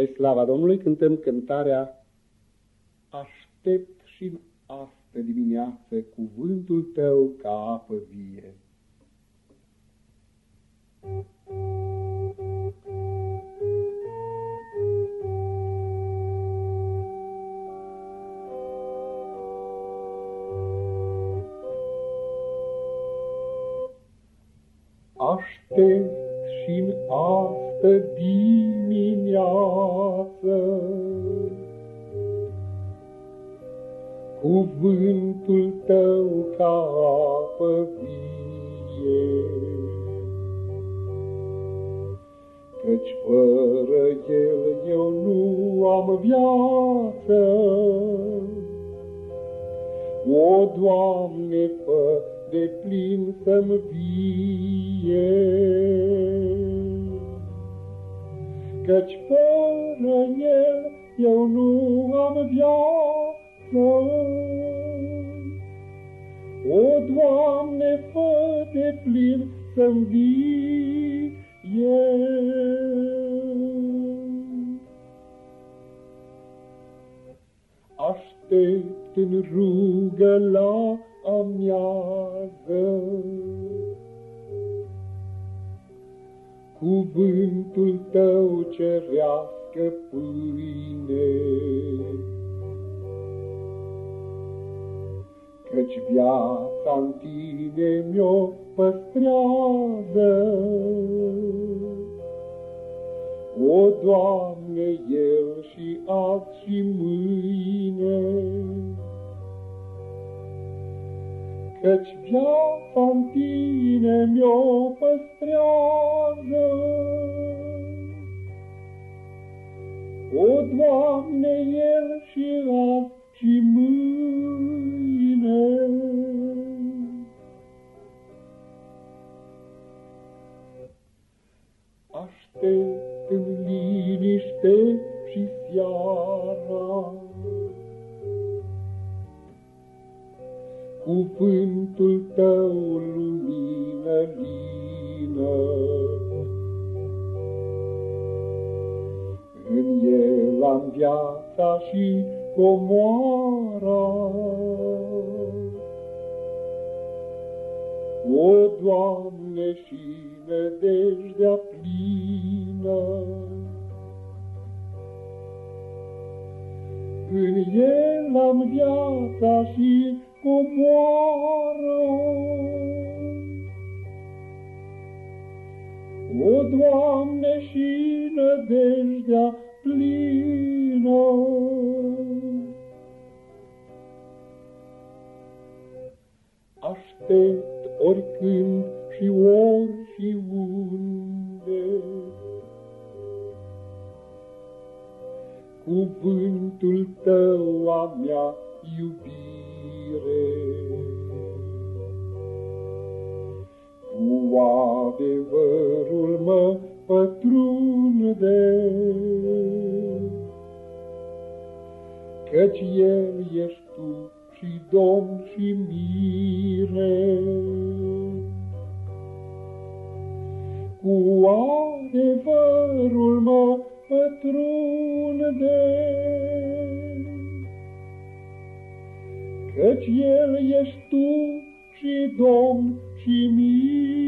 Spre slava Domnului cântăm cântarea Aștept și în astă dimineață cuvântul tău ca apă vie. Aștept și în astă dimineață cuvântul tău ca apă vie. Căci fără el eu nu am viață, O, Doamne, fă de plin să-mi vie. Căci fără el eu nu am viață, O, Doamne, fă de plin să-mi vie. Aștept în rugă la amiază. Cuvântul tău cerească pâine, Căci viața în tine mi-o păstrează. O, Doamne, El și azi și mâine, Căci viața în tine mi-o păstrează. O, Doamne, El și azi și mâine. Aștept în liniște și seara, cuvântul tău lumină viața și comoara. O, Doamne, și nădejdea plină, În el am viața și comoară. O, Doamne, și nădejdea plină. Aștept oricând și ori și unde, Cuvântul tău a mea iubire. Cu adevărul mă pătrunde, Căci El ești Tu și Domn și mire. Cu adevărul mă pătrunde, Căci El ești Tu și Domn și mire.